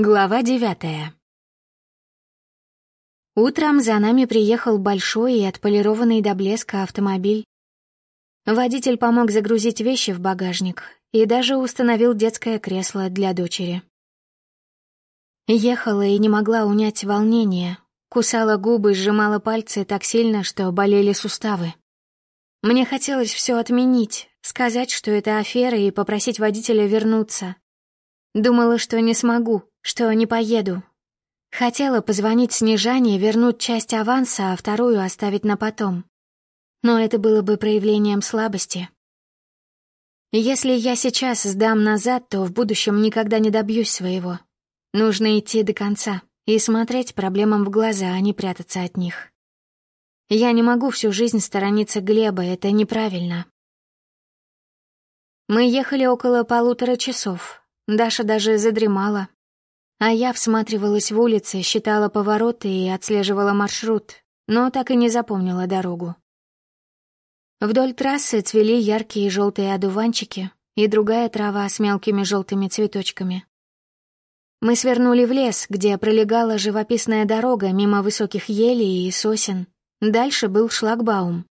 Глава девятая. Утром за нами приехал большой и отполированный до блеска автомобиль. Водитель помог загрузить вещи в багажник и даже установил детское кресло для дочери. Ехала и не могла унять волнение, кусала губы, сжимала пальцы так сильно, что болели суставы. Мне хотелось все отменить, сказать, что это афера, и попросить водителя вернуться. Думала, что не смогу, что не поеду. Хотела позвонить Снежане, вернуть часть аванса, а вторую оставить на потом. Но это было бы проявлением слабости. Если я сейчас сдам назад, то в будущем никогда не добьюсь своего. Нужно идти до конца и смотреть проблемам в глаза, а не прятаться от них. Я не могу всю жизнь сторониться Глеба, это неправильно. Мы ехали около полутора часов. Даша даже задремала, а я всматривалась в улицы, считала повороты и отслеживала маршрут, но так и не запомнила дорогу. Вдоль трассы цвели яркие желтые одуванчики и другая трава с мелкими желтыми цветочками. Мы свернули в лес, где пролегала живописная дорога мимо высоких елей и сосен. Дальше был шлагбаум.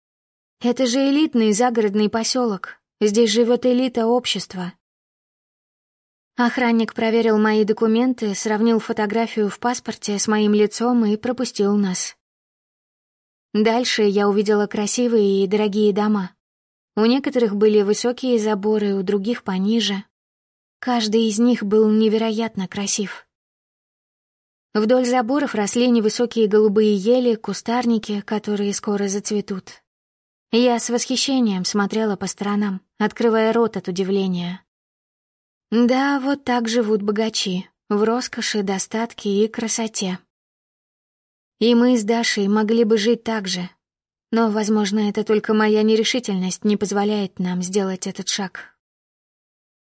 Это же элитный загородный поселок. Здесь живет элита общества, Охранник проверил мои документы, сравнил фотографию в паспорте с моим лицом и пропустил нас. Дальше я увидела красивые и дорогие дома. У некоторых были высокие заборы, у других пониже. Каждый из них был невероятно красив. Вдоль заборов росли невысокие голубые ели, кустарники, которые скоро зацветут. Я с восхищением смотрела по сторонам, открывая рот от удивления. Да, вот так живут богачи, в роскоши, достатке и красоте. И мы с Дашей могли бы жить так же. Но, возможно, это только моя нерешительность не позволяет нам сделать этот шаг.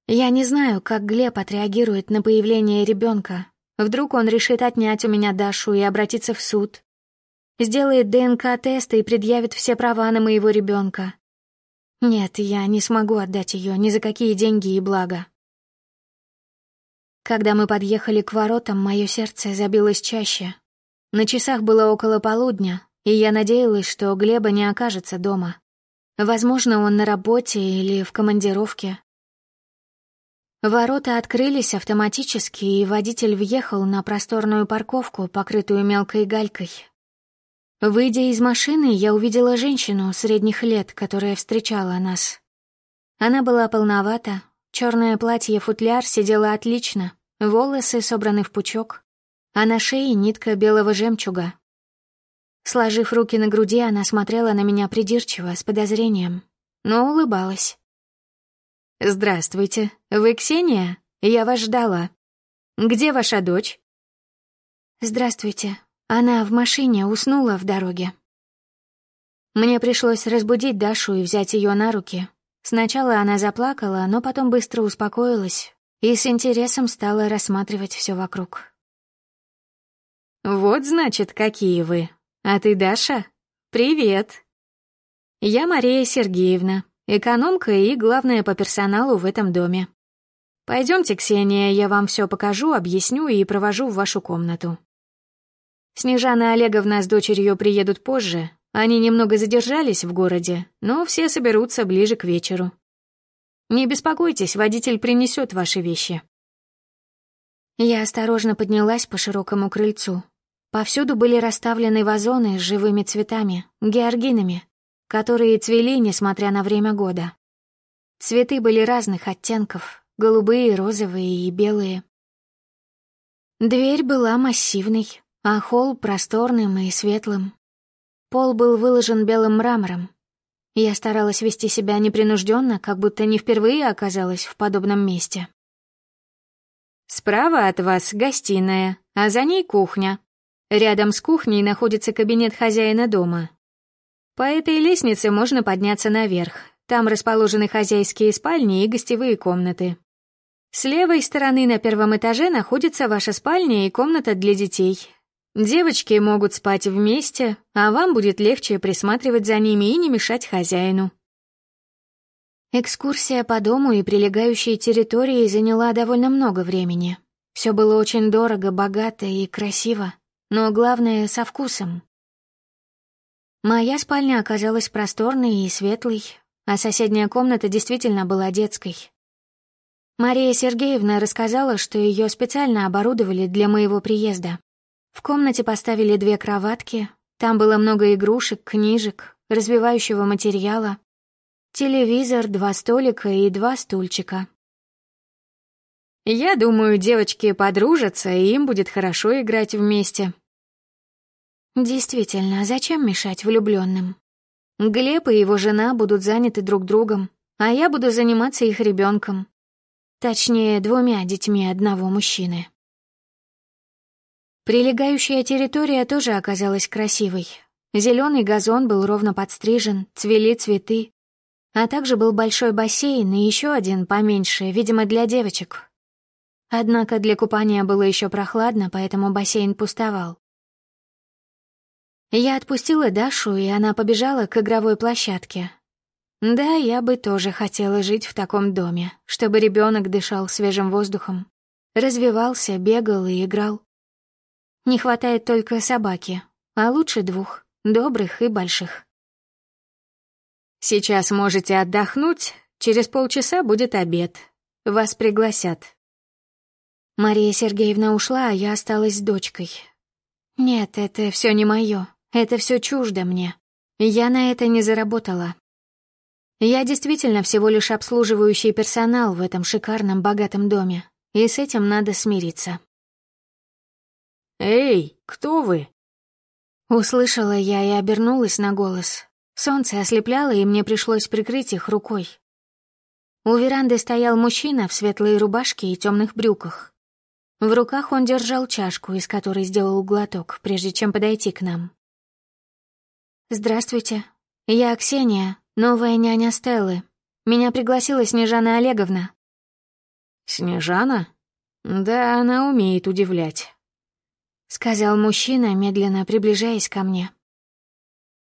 Я не знаю, как Глеб отреагирует на появление ребенка. Вдруг он решит отнять у меня Дашу и обратиться в суд. Сделает ДНК-тест и предъявит все права на моего ребенка. Нет, я не смогу отдать ее ни за какие деньги и блага. Когда мы подъехали к воротам, мое сердце забилось чаще. На часах было около полудня, и я надеялась, что Глеба не окажется дома. Возможно, он на работе или в командировке. Ворота открылись автоматически, и водитель въехал на просторную парковку, покрытую мелкой галькой. Выйдя из машины, я увидела женщину средних лет, которая встречала нас. Она была полновата, черное платье-футляр сидело отлично, Волосы собраны в пучок, а на шее нитка белого жемчуга. Сложив руки на груди, она смотрела на меня придирчиво, с подозрением, но улыбалась. «Здравствуйте. Вы Ксения? Я вас ждала. Где ваша дочь?» «Здравствуйте. Она в машине уснула в дороге». Мне пришлось разбудить Дашу и взять ее на руки. Сначала она заплакала, но потом быстро успокоилась, и с интересом стала рассматривать все вокруг. «Вот, значит, какие вы. А ты Даша? Привет!» «Я Мария Сергеевна, экономка и главная по персоналу в этом доме. Пойдемте, Ксения, я вам все покажу, объясню и провожу в вашу комнату. Снежана Олеговна с дочерью приедут позже, они немного задержались в городе, но все соберутся ближе к вечеру. Не беспокойтесь, водитель принесет ваши вещи. Я осторожно поднялась по широкому крыльцу. Повсюду были расставлены вазоны с живыми цветами, георгинами, которые цвели, несмотря на время года. Цветы были разных оттенков, голубые, розовые и белые. Дверь была массивной, а холл просторным и светлым. Пол был выложен белым мрамором, я старалась вести себя непринужденно, как будто не впервые оказалась в подобном месте. Справа от вас гостиная, а за ней кухня. Рядом с кухней находится кабинет хозяина дома. По этой лестнице можно подняться наверх. Там расположены хозяйские спальни и гостевые комнаты. С левой стороны на первом этаже находится ваша спальня и комната для детей, Девочки могут спать вместе, а вам будет легче присматривать за ними и не мешать хозяину. Экскурсия по дому и прилегающей территории заняла довольно много времени. Все было очень дорого, богато и красиво, но главное — со вкусом. Моя спальня оказалась просторной и светлой, а соседняя комната действительно была детской. Мария Сергеевна рассказала, что ее специально оборудовали для моего приезда. В комнате поставили две кроватки, там было много игрушек, книжек, развивающего материала, телевизор, два столика и два стульчика. Я думаю, девочки подружатся, и им будет хорошо играть вместе. Действительно, зачем мешать влюбленным? Глеб и его жена будут заняты друг другом, а я буду заниматься их ребенком. Точнее, двумя детьми одного мужчины. Прилегающая территория тоже оказалась красивой. Зеленый газон был ровно подстрижен, цвели цветы, а также был большой бассейн и еще один поменьше, видимо, для девочек. Однако для купания было еще прохладно, поэтому бассейн пустовал. Я отпустила Дашу, и она побежала к игровой площадке. Да, я бы тоже хотела жить в таком доме, чтобы ребенок дышал свежим воздухом, развивался, бегал и играл. Не хватает только собаки, а лучше двух, добрых и больших. Сейчас можете отдохнуть, через полчаса будет обед. Вас пригласят. Мария Сергеевна ушла, а я осталась с дочкой. Нет, это все не мое, это все чуждо мне. Я на это не заработала. Я действительно всего лишь обслуживающий персонал в этом шикарном богатом доме, и с этим надо смириться. «Эй, кто вы?» Услышала я и обернулась на голос. Солнце ослепляло, и мне пришлось прикрыть их рукой. У веранды стоял мужчина в светлой рубашке и темных брюках. В руках он держал чашку, из которой сделал глоток, прежде чем подойти к нам. «Здравствуйте. Я Ксения, новая няня Стеллы. Меня пригласила Снежана Олеговна». «Снежана? Да, она умеет удивлять сказал мужчина, медленно приближаясь ко мне.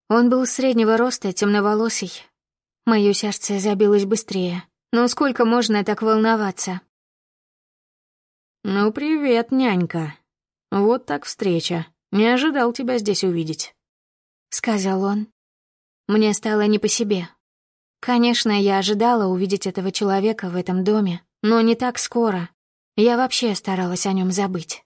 Он был среднего роста, темноволосый. Мое сердце забилось быстрее. Но сколько можно так волноваться? «Ну, привет, нянька. Вот так встреча. Не ожидал тебя здесь увидеть», — сказал он. Мне стало не по себе. Конечно, я ожидала увидеть этого человека в этом доме, но не так скоро. Я вообще старалась о нем забыть.